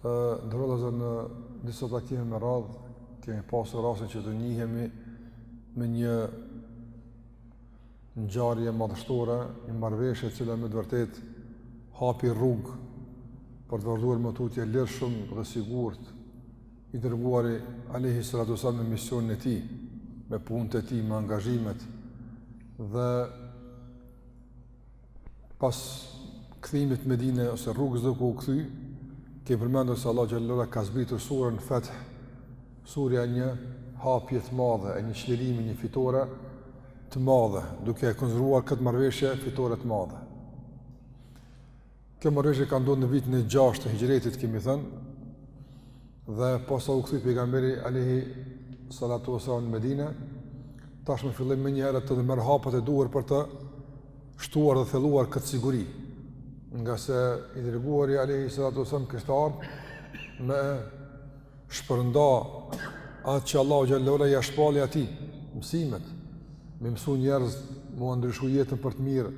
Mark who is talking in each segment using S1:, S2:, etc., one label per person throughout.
S1: Të nderuar, tash në disa takime me radhë, kemi pasur rastin që të njihemi me një ngjarje madhështore, një marrëveshje e cila me të vërtetë hapi rrugë për të vazhduar më tutje lirshëm dhe sigurt i dërguari alejhi salatu ue selam me misionin e tij, me punët e tij, me angazhimet dhe pas kthimit në Medinë ose rrugës duke u kthy, kemi përmendur se Allahu xhelle ue ala ka zbritur surën Fet'h, surja e një hapje të madhe, e një çlirimi, një fitore të madhe, duke e konsideruar këtë marrëveshje fitore të madhe. Kjo marrëveshje ka ndodhur në vitin e 6 të Hixhretit, kemi thënë, dhe posa u kthy pejgamberi alejhi salatu ue selam në Medinë, tashmë filloi menjëherë të merr hapat e duhur për të shtuar dhe thelluar këtë siguri, nga se i dërguari alejhi salatu ue selam kishte ardhë me shpërnda atë që Allahu xhelle ue ala ia shpalli atij, mësimet, me i mësu njerëzit, me ua ndryshu jetën për të mirë,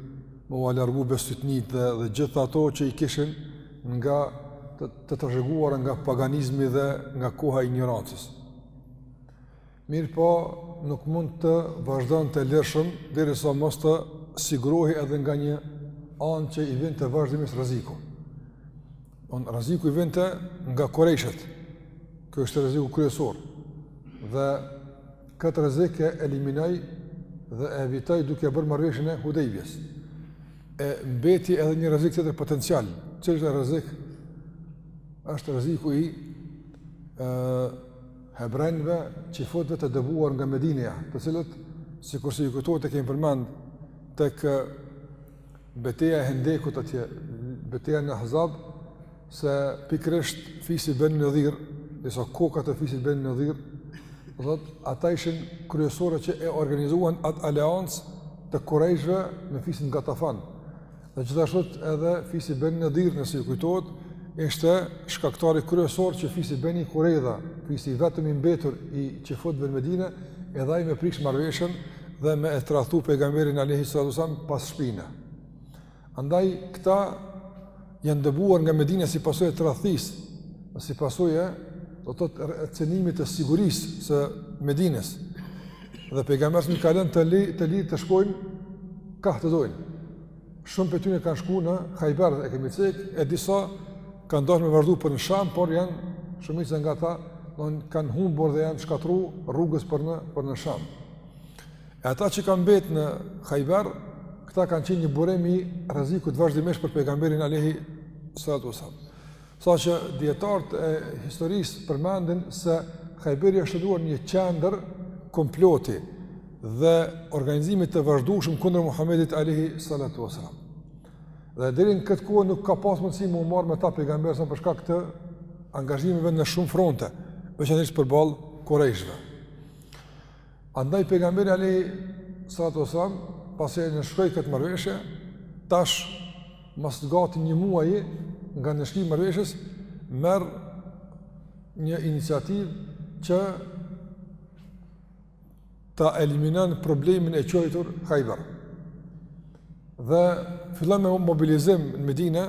S1: me ua largu bestytnitë dhe, dhe gjitha ato që i kishin nga të, të trashëguara nga paganizmi dhe nga koha e injorancës. Mirëpo, nuk mund të vazhdonte lirshëm derisa mos të sigurohej edhe nga një anë që i vinte vazhdimisht rreziku. Pra rreziku i vinte nga kurejshët. Ky ishte rreziku kryesor. Dhe këtë rrezik e eliminoi dhe e evitoi duke bërë marrëveshjen e Hudejbijes. E mbeti edhe një rrezik tjetër potencial, cili është ai rrezik, është rreziku i ë Hebrenjve, çifutëve të dëbuar nga Medineja, të cilët sikurse ju kujtohet e kemi përmend tek beteja e Hendekut atje, beteja në Ahzab, se pikërisht fisi Beni Nadir, disa koka të fisit Beni Nadir, dhe ata ishin kryesorët që e organizuan atë aleancë të kurejshëve me fisin Gatafan. Dhe gjithashtu edhe fisi Beni Nadir nëse ju kujtohet, ishte shkaktari kryesor që fisi Beni Kurejda, fisi i vetëm i mbetur i çifutëve në Medine, edhe ai me prish marrëveshjen dhe me e tradhtu pejgamberin alejhi salatu ue selam pas shpine. Andaj, këta janë dëbuar nga Medina si pasojë e tradhtisë, si pasojë e do të thotë cenimit të sigurisë së Medinës. Dhe pejgamberi i ka lënë të li, të lirë të shkojnë kah të dojnë. Shumë prej tyre kanë shku në Hajber e kemi cek, e disa kanë dashur me vazhdu për në Sham, por janë shumica nga ata kanë humbur dhe janë shkatërru rrugës për në, për në Sham. E ata që kanë mbet në Hajber, këta kanë qenë një burim i rrezikut vazhdimisht për pejgamberin alejhi salatu ue selam. Sa që dijetarët e historisë përmendin se Hajberi është bërë një qendër komploti dhe organizimit të vazhdueshëm kundër Muhamedit alejhi salatu wasallam. Dhe deri në këtë kohë nuk ka pas mundësi me u marrë me ta pejgamberi për shkak të angazhimeve në shumë fronte, veçanërisht përballë kurejshve. Andaj pejgamberi alejhi salatu wasallam pasi e nënshkroi këtë marrëveshje, tash mas gati një muaj nga nënshkrimi i marrëveshjes merr një iniciativë që ta eliminon problemin e quajtur Hajber. Dhe fillon me mobilizim në Medine,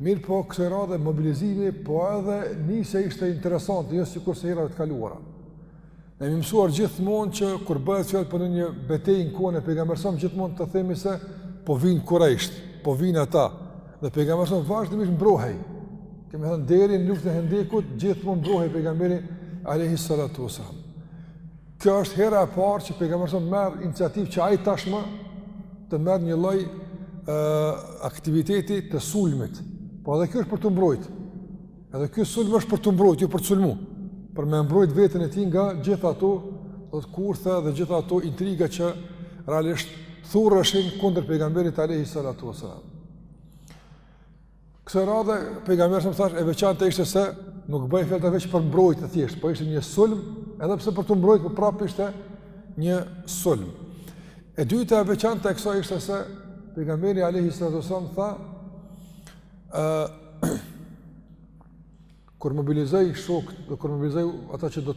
S1: mirëpo kësaj radhe mobilizimi po edhe nisja ishte interesante, jo sikurse herave të kaluara. Ne jemi mësuar gjithmonë që kur bëhet fjalë për ndonjë betejë në kohën e pejgamberit, gjithmonë të themi se po vijnë kurejshët, po vijnë ata. Dhe pejgamberi vazhdimisht mbrohej. Kemi thënë deri në luftën e Hendekut, gjithmonë mbrohej pejgamberi alejhi salatu wasallam. Kjo është hera e parë që pejgamberi merr iniciativë që ai tashmë të merr një lloj aktiviteti të sulmit. Po edhe kjo është për t'u mbrojt. Edhe ky sulm është për t'u mbrojt, jo për të sulmu. Për me mbrojt veten e tij nga gjithë ato dhe kurthe dhe gjithë ato intriga që realisht thureshin kundër pejgamberit alejhi salatu veselam. Kësaj radhe, pejgamberi, si thashë, e veçantë ishte se nuk bëhej fjalë veç për mbrojtje thjesht, po ishte një sulm, edhe pse për t'u mbrojt, për po prapë ishte një sulm. E dyta e veçantë e kësaj ishte se pejgamberi alejhi salatu veselam tha, Ë kur mobilizoi shokët, do kur mobilizoi ata që do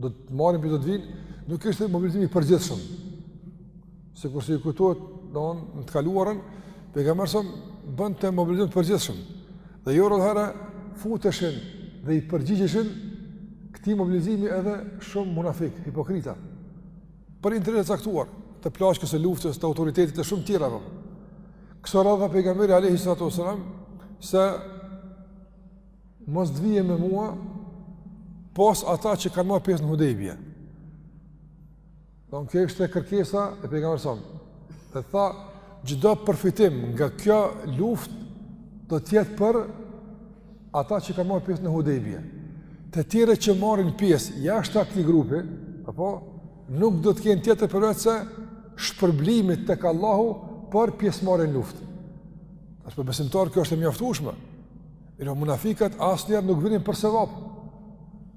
S1: të marrin, do të vijnë, nuk ishte mobilizimi i përgjithshëm. Sikurse ju kujtohet, domethënë në të kaluarën, pejgamberi bënte mobilizim të përgjithshëm. Dhe jo rrallëherë futeshin dhe i përgjigjeshin këtij mobilizimi edhe shumë munafik, hipokrita. Për interesa të caktuara të plaçkës së luftës, të autoritetit e shumë tjera. Dhe. Kësaj radhe pejgamberi alejhi salatu wasallam, se mos të vijë me mua, pos ata që kanë marrë pjesë në Hudejbije. Domethënë kjo ishte kërkesa e pejgamberit, dhe tha, çdo përfitim nga kjo luftë, do të jetë për ata që kanë marrë pjesë në Hudejbije. Të tjerët që marrin pjesë jashtë këtij grupi, apo, nuk do të kenë tjetër përveç se shpërblimi tek Allahu për pjesëmarrjen në luftë. Tash për besimtarë kjo është e mjaftueshme. Mirëpo, munafikat asnjëherë nuk vinin për sevap.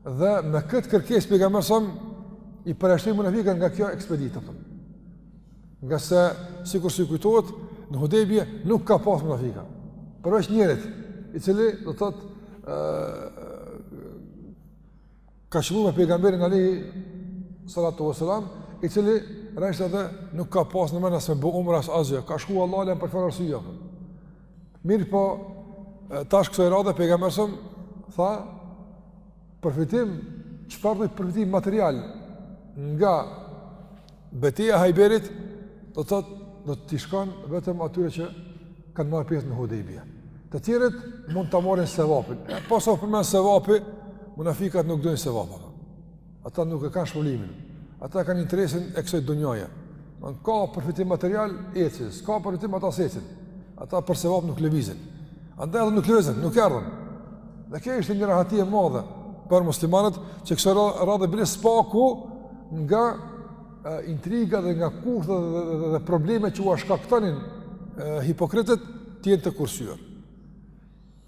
S1: Dhe me këtë kërkesë pejgamberi sam i përjashtoi munafikat nga kjo ekspeditë. Apo ngase sikur u kujtohet në Hudejbije nuk ka pas munafika. Përveç njërit, i cili do të thotë ka qëllu me pejgamberin alejhi salatu ve selam, i cili realisht edhe nuk ka pas në men as me bu umre as asgja, ka shku Allahu alem për çfarë arsye. Mirëpo, tash kësoj radhe pejgamberi sam, tha, përfitim, çfarëdo përfitim material nga Beteja e Hajberit do të thotë do t'i shkon vetëm atyre që kanë marrë pjesë në Hudejbije. Të tjerët mund ta marrin sevapin. E pasi u përmend sevapi, munafikat nuk dojnë sevap. Ata nuk e kanë shpërblimin. Ata kanë interesin e kësaj dunjaje. Ka përfitim material ecin, s'ka përfitim ata s'ecin. Ata për sevap nuk lëvizin. Andaj edhe nuk lëvizën, nuk erdhën. Dhe kjo ishte një rahati e madhe për muslimanët që kësaj radhe bile së paku nga intriga dhe nga kurtha dhe, dhe, dhe probleme që ua shkaktonin hipokritët të jenë të kursyer.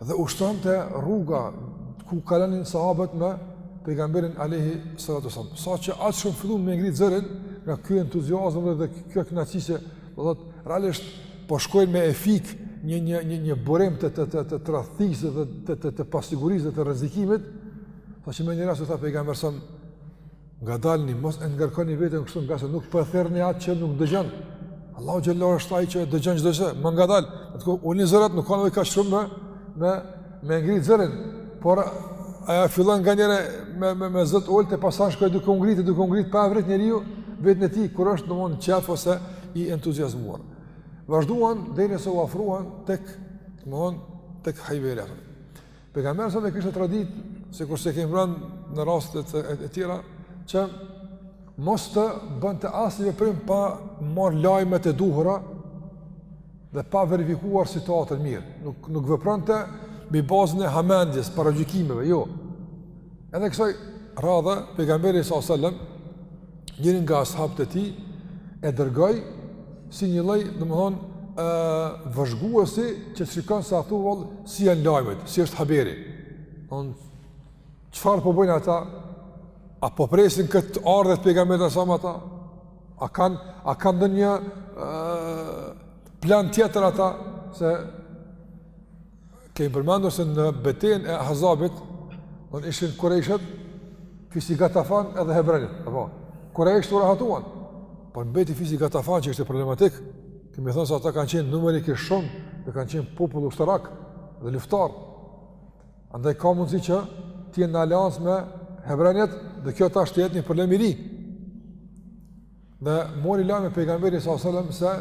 S1: Dhe ushtonte rruga ku kalonin sahabët me pejgamberin alejhi salatu selam. Saqë aq shumë fillun me ngrit zërin nga ky entuziazëm dhe kjo kënaqësi, do thot realisht po shkojnë me e fik një një një një burim të të të të tradhtisë dhe të të të pasigurisë dhe të rrezikimit, saqë në një rast u tha pejgamberi sam Ngadalëni, mos e ngarkoni veten kështu ngase nuk po e thërrni atë që nuk dëgjon. Allahu xhallahu është ai që dëgjon çdo gjë. Më ngadal, ndalni zërat nuk kaq shumë me me me ngrit zërin, por ajo fillon nganjëherë me me me zo t'ulët e pastaj shkon duke u ngrit, duke u ngrit pa e vrejt njeriu veten e tij kur është domethënë qejf ose i entuziazmuar. Vazhduan derisa u afruan tek domethënë tek Hajberi. Pejgamberi sa kishte traditë, sikurse kemi thënë në rastet e, e tjera që mos të bënte asnjë veprim pa marrë lajmet e duhura dhe pa verifikuar situatën mirë. Nuk nuk vepronte mbi bazën e hamendjes, paragjykimeve, jo. Edhe kësaj radhe pejgamberi sa selam njërin nga ashabët e tij e dërgoi si një lloj, domthon, ë vëzhguesi që të shikon se atu vallë si janë lajmet, si është haberi. Domethonë çfarë po bëjnë ata? A po presin këtë ardhje të pejgamberit sam ata? A kanë a kanë ndonjë plan tjetër ata se Kemi përmendur se në betejën e Ahzabit, domethënë ishin kurejshët, fisi gatafan edhe hebrenët, apo kurejshët u rahatuan. Por mbeti fisi gatafan që ishte problematik, kemi thënë se ata kanë qenë numerikisht shumë, dhe kanë qenë popull ushtarak dhe luftar. Andaj ka mundësi që të jenë në aleancë me hebrenët dhe kjo tash të jetë një problem i ri. Dhe mori lajme pejgamberi alejhi selam se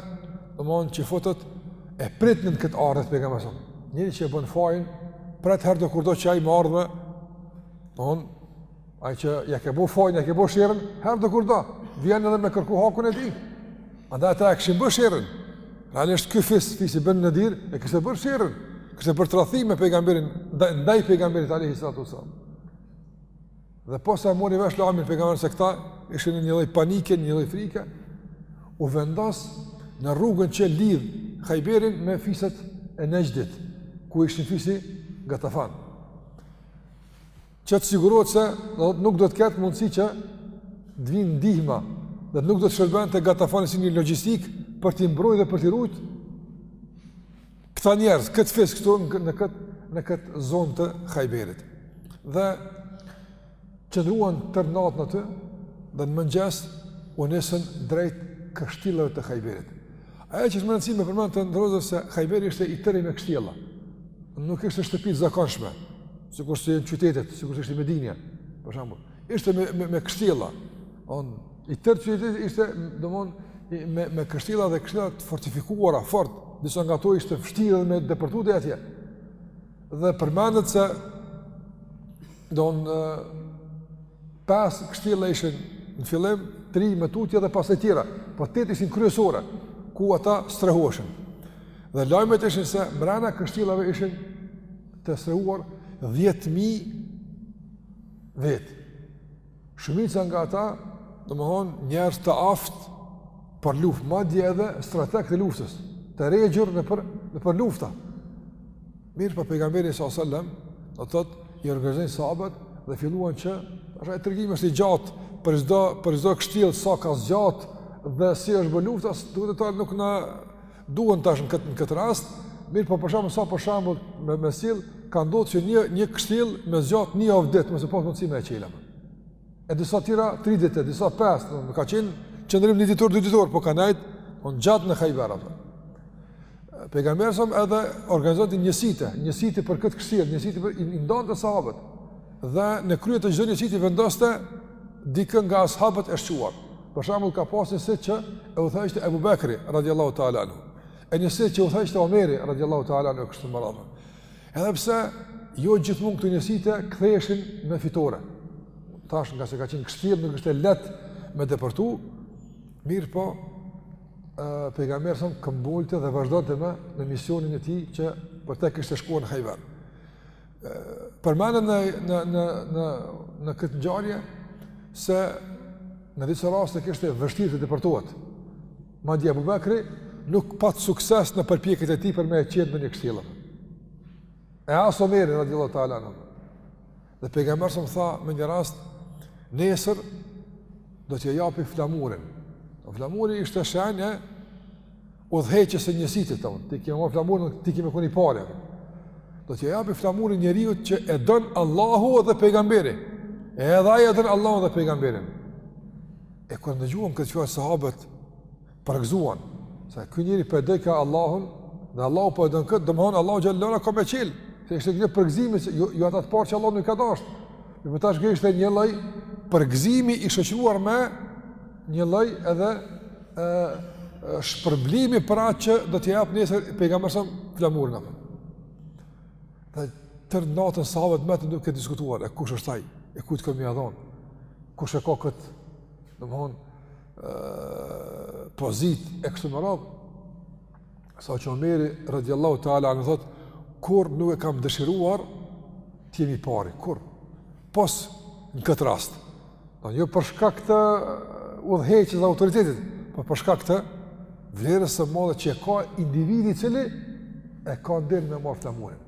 S1: dhe mund të futet e pritnin këtë ardhje të pejgamberit. Njeriu që e bën fajin pret herëdokurdo që ai me ardh. Domethënë ai që ia ke bo fajin, ia ke bo sherrin, herëdokurdo vjen edhe me kërku hakun e tij. Andaj ata e kishin bërë sherrin. Realisht ky fis fisi Benu Nadir, e kishte bërë sherrin. Kishte bërë tradhti me pejgamberin ndaj pejgamberit alejhi salatu ve selam. Dhe posa e mori vesh lajmin pejgamberi se këta ishin në një lloj panike, një lloj frike, u vendos në rrugën që lidh Hajberin me fiset e Nexhdit, ku ishin fisi Gatafan. Që të sigurohet se do nuk do të ketë mundësi që të vinë ndihma dhe nuk do të shërbente Gatafani si një logjistikë për t'i mbrojtur dhe për t'i ruajtur këta njerëz, këtë fis këtu në këtë në këtë zonë të Hajberit. Dhe qëndruan tërë natën aty dhe në mëngjes u nisën drejt kështjellave të Hajberit. Ajo që është me rëndësi me përmend, të nderuar, se Hajberi ishte i tëri me kështjella. Nuk ishte shtëpi të zakonshme, sikur si në qytetet, sikur si në Medinë, për shembull. Ishte me me, me kështjella. Domethënë i tërë qyteti ishte, domthon, me me kështjella dhe kështjella të fortifikuara fort, disa nga ato ishte vështirë me depërtuar atje. Dhe përmendet se domethënë pesë kështjella ishin në fillim tri më tutje dhe pa tjera, po tetë ishin kryesore, ku ata strehoheshin. Dhe lajmet ishin se mrena kështjellave ishin të strehuar 10.000 vetë. Shumica nga ata, domethënë, njerëz të aftë për luftë, madje edhe strategë të luftës, të regjur nëpër, nëpër lufta. Mirëpo pejgamberi s.a.s. do të thotë, i organizojnë sahabët dhe filluan që, ashtu ai tregim është i gjatë, për çdo, për çdo kështjellë sa ka zgjatë dhe si është bë lufta, do detale nuk na Duhen tash në këtë në këtë rast, mirëpo për shembull sa për shembull me e sjell ka ndodhur që një një kështjellë me zgjat një javë ditë, me s'e pas mundësi me e çel. E disa tjera 3 ditë, disa 5, domethënë s'ka qenë qëndrim njëditor, dyditor, po kanë nejt domethënë gjatë në Hajber ata. Pejgamberi s.a.s. edhe organizonte njësite, njësite për këtë kështjellë, njësite për i ndante sahabët. Dhe në krye të çdo njësiti vendoste dikë nga sahabët e shquar. Për shembull ka pas njësit që e udhëheqte Abu Bekri radhiyallahu ta'ala anhu. E njësit që udhëheqte Omeri radhiyallahu ta'ala anhu kështu me radhë. Edhe pse jo gjithmonë këto njësite ktheheshin me fitore. Tash ngase ka qenë kështjellë nuk ishte lehtë me depërtu, mirëpo pejgamberi sallam këmbëngulte dhe vazhdonte me në misionin e tij që për të kishte shkuar në Hajber. Përmendet në në në në në këtë ngjarje se në disa raste kishte vështirë të depërtohet. Madje Abu Bekri nuk pat sukses në përpjekjet e tij për me qenë në një kështjellë. E as Omer radhiyallahu ta'ala anhu. Dhe pejgamberi sallam tha me një rast nesër do t'ia japi flamurin. Flamuri ishte shenjë udhëheqjes së njësitit të unë, ti kemi marrë flamurin, ti kemi qenë i pari. Do t'ia japi flamurin njeriu që e don Allahu dhe pejgamberi. E edhe ai e don Allahun dhe pejgamberin. E kur ndëgjuan këtë çfarë sahabët përgëzuan, se ky njeri po e don Allahun, dhe Allahu po e don këtë, domthon Allahu xhallahu ka më çel. Se ishte një përgëzim se ju ju ata të parë që Allahu nuk ka dashur. Dhe më tash gjë ishte një lloj përgëzimi i shoqëruar me një lloj edhe ë shpërblimi për atë që do të jap nesër pejgamberi sallam flamurin apo. Dhe tërë natën sahabët mbetën duke diskutuar e kush është ai, e kujt ka me ia dhon. Kush e ka kët, domethënë pozitë e kështu me radhë. saqë Omeri radiallahu ta'ala anhu thotë, kurrë nuk e kam dëshiruar, të jem i pari, kurrë. Pos në këtë rast. Në jo për shkak të uh, udhëheqjes dhe autoritetit, po për shkak të vlerës së madhe që e ka individi i cili e ka nder me marrë flamurin.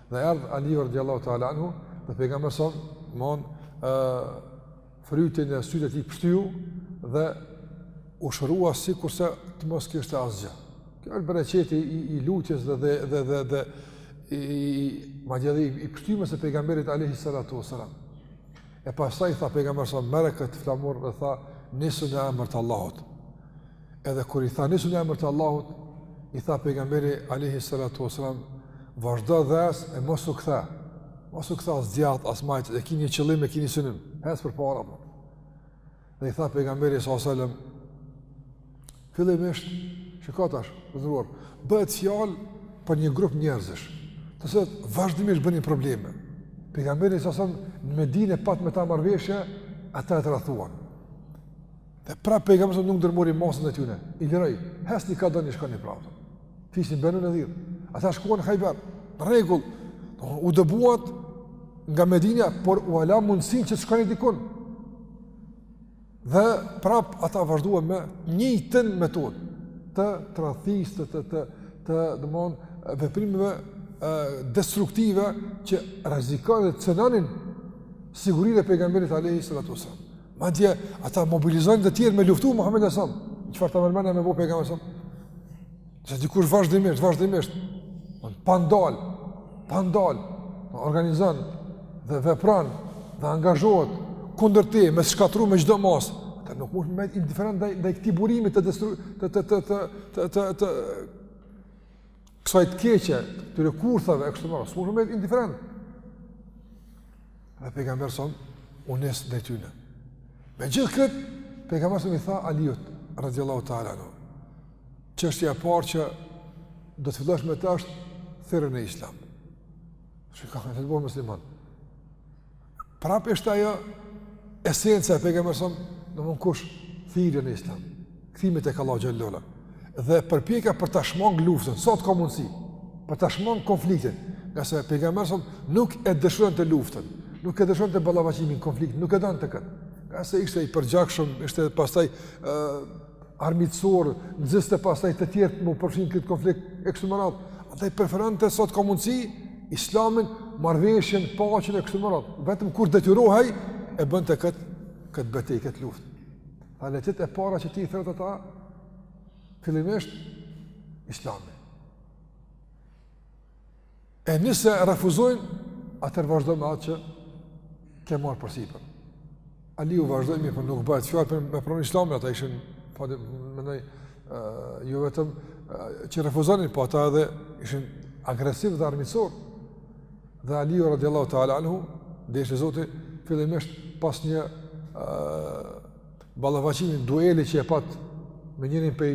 S1: Dhe erdh Aliju radiallahu ta'ala anhu dhe pejgamberi sallam on fryti në sytë e tij pështyu dhe u shërua sikurse të mos kishte asgjë. Kjo është bereqeti i, i lutjes dhe dhe dhe dhe, dhe i, i, ma dhe i, i pështymës së pejgamberit alejhi salatu wasalam. E pastaj tha pejgamberi sallam merre këtë flamur dhe tha nisu në emër të Allahut. Edhe kur i tha nisu në emër të Allahut, i tha pejgamberi alayhi salatu wasalam, vazhdo dhe ec e mos u kthe. Mos u kthe as djathtë as majtë, e keni një qëllim, e keni synim. Ec përpara. Po. Dhe i tha pejgamberi sallallahu alaihi wasallam, fillimisht shikoj tash, vëzhguar, bëhet fjalë për një grup njerëzish, të cilët vazhdimisht bënin probleme. Pejgamberi sallallahu alaihi wasallam në Medinë e pat me ta marrëveshje, ata e tradhtuan. Dhe prap pejgamberi nuk ndërmori masën e tyre. I liroi, ecni ka doni shkoni pra. Fisin Banu Nadir. Ata shkuan në Khaybar. Në rregull. U dëbuan nga Medina, por u la mundësinë që të shkonin dikun. Dhe prap ata vazhduan me njëjtën metodë të tradhtisë të të të, të domthon veprimeve destruktive që rrezikonin dhe cenonin sigurinë e pejgamberit alayhi salatu wasallam. Madje ata mobilizojnë të tjerë me luftu Muhammedin a.s.. Çfarë tash mbet me bo pejgamberi a.s.? Se dikush vazhdimisht, vazhdimisht, on, pa ndal, pa ndal, organizon dhe vepron dhe angazhohet kundër tij me shkatrru me çdo mos. Ti nuk mund me nejt indiferent ndaj ndaj këtij burimi të destru të të të të të të, të kësaj të keqe, këtyre kurthave, e kështu me radhë, s'mund me mbet indiferent. Dhe pejgamberi a.s. u nis drejt tyne. Me gjithë këtë, pejgamberi a.s. i tha Aliut, radiallahu ta'ala anhu. Çështja e parë që do të fillosh me të është thirri në islam. Se ka kanë të të bëhen musliman. Prap ishte ajo esenca e pejgamberit a.s. domethënë thirrje në islam. Kthimi tek Allahu xhel-le xhelaluhu dhe përpjekja për ta shmang luftën, sa të ka mundsi, për ta shmang konfliktin, nga se pejgamberi nuk e dëshironte luftën, nuk e dëshironte ballafaqimin, konfliktin, nuk e donte këtë. Nga se ishte i përgjakshëm, ishte pastaj ë armiqësor, nxiste pastaj të tjerë me u përfshi n'këtë konflikt e kështu me radhë. Andaj preferonte sa t'ka mundësi Islamin marrveshjen paqën e kështu me radhë. Vetëm kur detyrohej e bënte kët kët betejë kët luftë. Tha le të jetë e para që ti i thërret ata fillimisht Islami. E nëse refuzojnë, atër vazhdo me atë që ke marrë përsipër. Aliu vazhdoi, mirëpo nuk bëhet fjalë për me pranu islamin, ata ishin, pa dhe, mendoj, jo vetëm, që refuzonin, po ata edhe ishin agresivë dhe armiqësorë. Dhe Aliu, radiallahu ta'ala anhu, deshi Zoti, fillimisht pas një, ballafaqimi dueli që e pat me njërin prej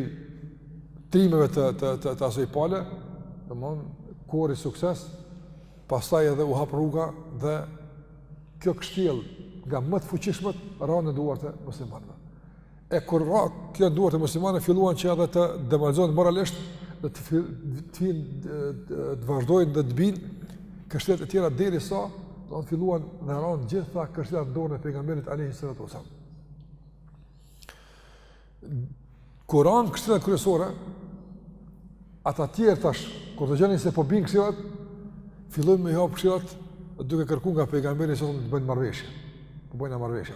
S1: trimeve të të të, të asoj pale, domthon korri sukses, pastaj edhe u hap rruga dhe kjo kështjellë nga më të fuqishmët ra në duart e muslimanëve. E kur ra kjo n'duart e muslimanëve filluan që edhe të demoralizohen moralisht dhe të të, të, të, të, të vazhdojnë dhe të bijnë kështjellat e tjera derisa domthon filluan dhe ranë gjitha kështjellat n'dorën e pejgamberit alayhi salatu wasallam. Kur ranë kështjellat kryesore, ata tjerë tash, kur dëgjonin se po bin kështjellat, fillojnë me hapë kështjellat duke kërku nga pejgamberi Sallatu të bëjnë marrëveshje. Po bajna marrëveshje.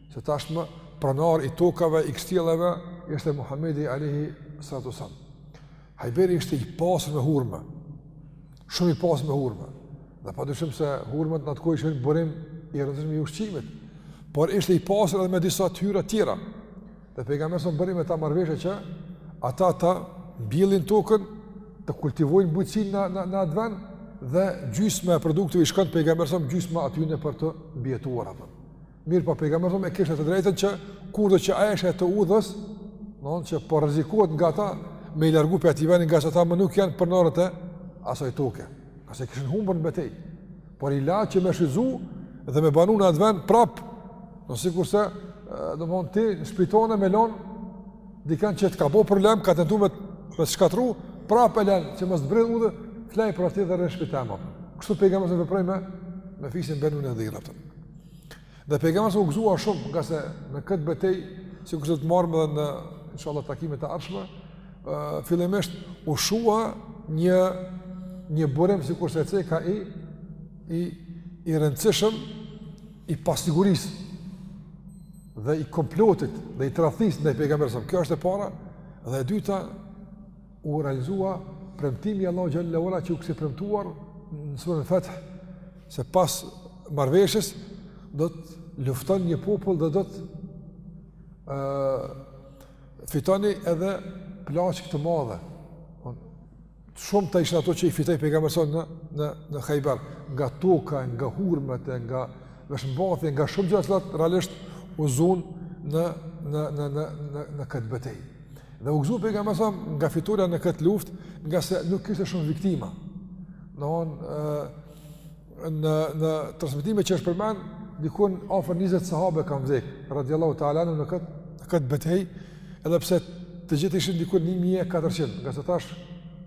S1: Se tashmë pronar i tokave, i kështjellave, ishte Muhammedi alejhi salatu selam. Hajberi ishte i pasur me hurme, shumë i pasur me hurme, dhe pa dyshim se hurmet në atë kohë ishen burim i rëndësishëm i ushqimit, por ishte i pasur edhe me disa të hyra tjera, dhe pejgamberi a.s. bëri me ta marrveshë që ata ta mbillin tokën, të kultivojnë bujqësinë në, në, në atë vend, dhe gjysma e produkteve i shkon te pejgamberi a.s. gjysma atyre për të mbijetuar ata. Mirëpo pejgamberi thonë e kishte të drejtën që kurdo që ai e sheh të udhës, domethënë që po rrezikohet nga ta me i largu prej atij vendi ngase ata më nuk janë pronarët e asaj toke. Ngase kishin humbur në betejë. Por i la që me shfrytëzu dhe me banu në atë vend prap. Do sikurse do të thonë ti shpinë tonde me lon dikën që të ka bo problem, ka tentuar me të shkatru, prap e lën që mos brin udhë, flaj për atë dhe rresh shpitamë. Kështu pejgamberi veproi me me fisin Benu Nadir atë. Dhe pejgamberi a.s. u gëzua shumë, ngase në këtë betej, sikurse do të marrim edhe në inshallah, takimet e ardhshme, fillimisht u shua një, një burim sikurse e ceka i, i, i rëndësishëm, i pasigurisë, dhe i komplotit, dhe i tradhtisë ndaj pejgamberit a.s. Kjo është e para, dhe e dyta, u realizua premtimi i Allahut xhelle ve ala që u kishte premtuar në suren Feth se pas marrveshës do të luftoni një popull dhe do të ë fitoni edhe plaçkë të madhe. Shumta ishin ato që i fitoi pejgamberi në në në Hajber, nga toka, nga hurmet, nga veshmbathja, nga shumë gjëra të cilat realisht u zon në në në në në, në këtë betejë. Dhe u gëzu pejgamberi a.s. nga fitorja në këtë luftë, ngase nuk kishte shumë viktima. Domthon ë në në transmetime që është përmend, diku afër 20 sahabe kanë vdek, radijallahu teala anhum në këtë në këtë betejë, edhe pse të gjithë ishin diku 1400, ngase tash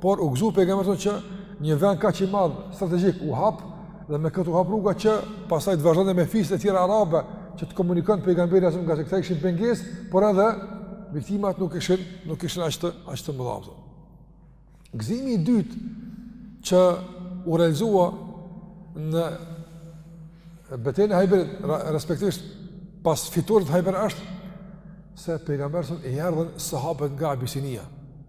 S1: Por u gëzu pejgamberi a.s. që një vend kaq i madh strategjik u hap dhe me këtë u hap rruga që pastaj të vazhdonte me fiset e tjera arabe që të komunikon pejgamberi a.s. ngase këta ishin pengesë, por edhe viktimat nuk ishin, nuk ishin aq të, aq të mëdha. Gëzimi i dytë që u realizua në betejën e Hajberit, respektivisht pas fitores në Hajber është se pejgamberit a.s. i erdhën sahabët nga Abisinia,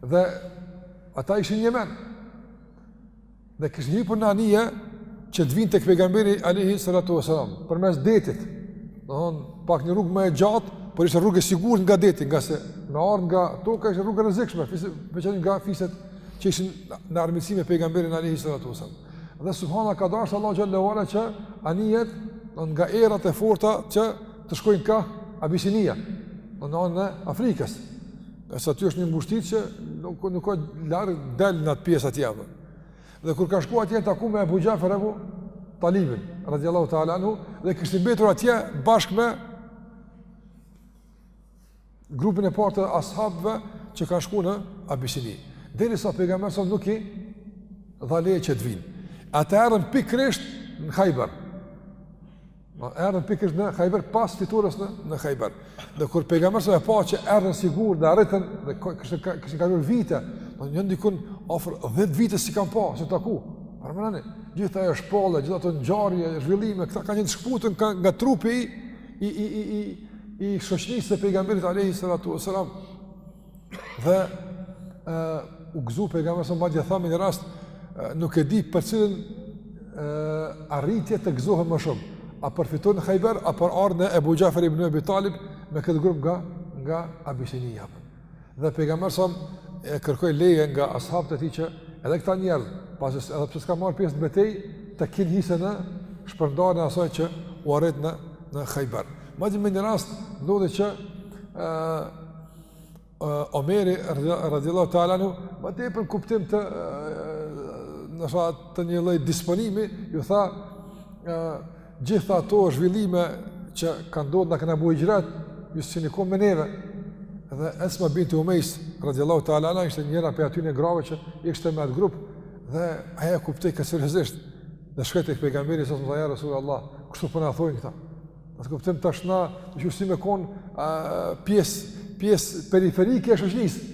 S1: Dhe ata ishin në Jemen. Dhe kishin hipur në anije që të vinë tek pejgamberi alejhi salatu vesselam, përmes detit, në thonë, pak një rrugë më e gjatë, por ishte rrugë e sigurt nga deti, ngase me ardhë nga toka ishte rrugë e rrezikshme, veçan nga fiset që ishin në armiqësi me pejgamberin alejhi salatu vesselam. Dhe Subhana ka dashtë Allahu xhele ve ala që anijet nga erat e forta që të shkojnë ka Abisinia, në anën e Afrikës, E se aty është një ngushticë që nuk, nuk ka larg, del në atë pjesë atje apo. Dhe kur kanë shku atje janë taku me Ebu Xhafer Ebu Talibin, radiallahu ta'ala anhu, dhe kishte mbetur atje bashkë me grupin e parë të ashabëve që kanë shku në Abisini. Derisa pejgamberi sa nuk i dha leje që të vinë. Ata erdhën pikërisht në Hajber. Ma erdhën pikërisht në Hajber pas fitores në në Hajber. Dhe kur pejgamberi sa e pa që erdhën sigurt dhe arritën dhe kishin kishin kaluar vite, domethënë dikun afër 10 vite s'i kanë pa, s'i taku. Paramendoni, gjithë ajo shpallje, gjithë ato ngjarje, zhvillime, këta kanë qenë shkëputun nga trupi i i i i i shoqërisë së pejgamberit alejhi salatu vesselam. Dhe ë u gëzu pejgamberi sa madje tha me një rast nuk e di për cilën ë arritje të gëzohem më shumë. A për fitoren Hajber apo ardhjen e Ebu Xhafer ibn Ebi Talib me këtë grup nga nga Abisinia. Dhe pejgamberi sa e kërkoi leje nga ashabët e tij që edhe këta njerëz, pasi edhe pse s'ka marrë pjesë në betejë, të kinë hise në shpërndarjen e asaj që u arrit në në Hajber. Madje në një rast ndodhi që ë Omeri radhiyallahu ta'ala anhu, më tepër në kuptim të në sa të një lloj disponimi, ju tha ë gjithë ato zhvillime që kanë ndodhur na kena bo hixhret, ju s'jeni kon me neve. Dhe Esma binti Umejs radhiyallahu ta'ala anha ishte njëra prej atyre grave që ishte me atë grup dhe ajo e kuptoi këtë seriozisht. Dhe shkoi tek pejgamberi sallallahu alaihi wasallam, "Ja Rasulullah, kështu po na thonë këta?" Në atë kuptim tash na, na kqyrin si me konë pjesë pjesë periferike e shoqnisë.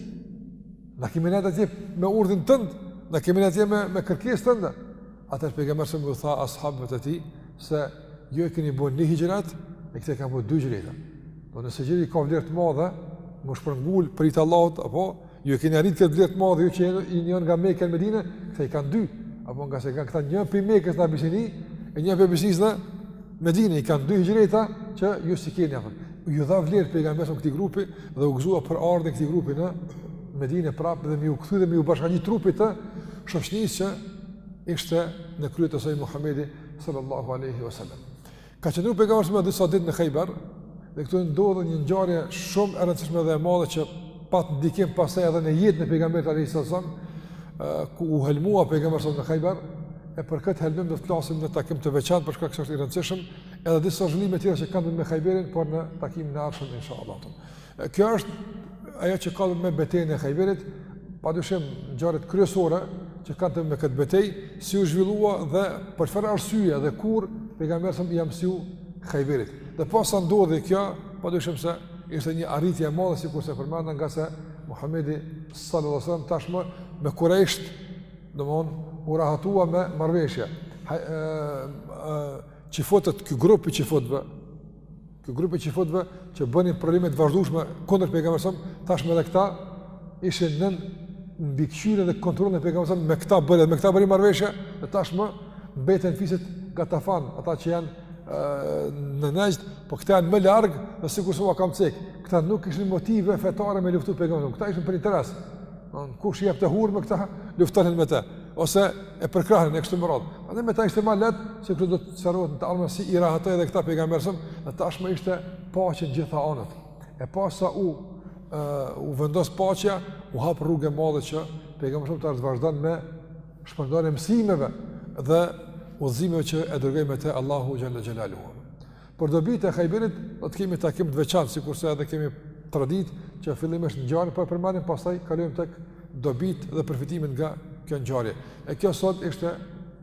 S1: Na kemi nejt atje me urdhin tënd, na kemi nejt atje me, me kërkesë tënde. Atëherë pejgamberi sa u tha ashabëve të tij, se ju ju e keni bërë një hixhret, e këta kanë bërë dy hixhreta. Domethënë se hixhreti ka vlerë të madhe, me u shpërngul për hir të Allahut, apo, Ju e keni arritë këtë vlerë të madhe, ju që i njën nga Meka në Medine, këta i kanë dy, apo ngase kanë këta një prej Mekës në Abisini, e një prej Abisinisë në Medine, i kanë dy hixhreta që ju s'i keni, apo. Ju dha vlerë pejgamberi sa këtij grupi dhe u gëzua për ardhjen e këtij grupi në Medine prapë dhe me u kthy dhe me iu bashkangjit trupit të shoqnisë që ishte në krye të saj Muhammedi sallallahu aleyhi wa sallam. Ka qëndru pejgamberi sa disa ditë në Hajber, dhe këtu ndodhi një ngjarje shumë e rëndësishme dhe e madhe që pat ndikim pastaj edhe në jetën e pejgamberit alejhi salatu ve selam, ku u helmua pejgamberi sa në Hajber, e për këtë helmim do të flasim në takim të veçantë për shkak se është i rëndësishëm, edhe disa zhvillime të tjera që kanë ndodh me Hajberin, por në takimin e ardhshëm inshallah. Kjo është ajo që ka me betejën e Hajberit, padyshim ngjarjet kryesore që kanë të bëjnë me këtë betejë, si u zhvillua dhe për çfarë arsye dhe kur pejgamberi sa ia mësyu Hajberit. Dhe posa ndodhi kjo, padyshim se ishte një arritje e madhe sikurse përmenda ngase Muhamedi sallallahu alaihi wasallam tashmë me kurejshët, domthon u rahatua me marrveshje. Çifutët, ky grup i çifutëve Ky grup i çifutëve që bënin probleme të vazhdueshme kundër pejgamberit sa tashmë edhe këta ishin nën mbikëqyrjen dhe kontrollin e pejgamberit sa me këta bëre me këta bëri marrveshje dhe tashmë mbeten fiset Gatafan ata që janë në Nexhd po këta janë më larg dhe sikurse ua kam cek këta nuk kishin motive fetare me luftu pejgamberin këta ishin për interes Kush i jepte hurma këta, luftonin me te, ose e përkrahnin e kështu me radhë. Edhe me ta ishte ma lehtë, se kështu do të sqarohet në të ardhmen, si i rahatoi edhe këta pejgamberi sa, dhe tashmë ishte paqe në gjitha anët. E posa u, e, u vendos paqja, u hap rrugë e madhe që pejgamberi sa tash të vazhdon me shpërndarjen e mësimeve dhe udhëzimeve që e dërgoi me te Allahu xhele xhelaluhu. Për dobitë e Hajberit do të kemi takim të veçantë, sikurse edhe kemi traditë që fillimisht ngjarjen po e përmendim, pastaj kalojmë tek dobitë dhe përfitimet nga kjo ngjarje. E kjo sot ishte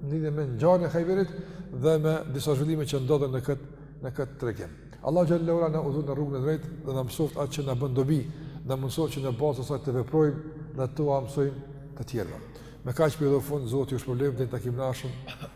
S1: lidhje me ngjarjen e Hajberit dhe me disa zhvillime që ndodhën në këtë në këtë tregim. Allahu xhele ve ala na udhëzoftë në rrugën e drejtë dhe na mësoft atë që na bën dobi, na mësoft që në bazë të saj të veprojmë dhe t'ua mësojmë të tjerëve. Me kaq për fund Zoti ju shpërbleftë deri në takimin e ardhshëm.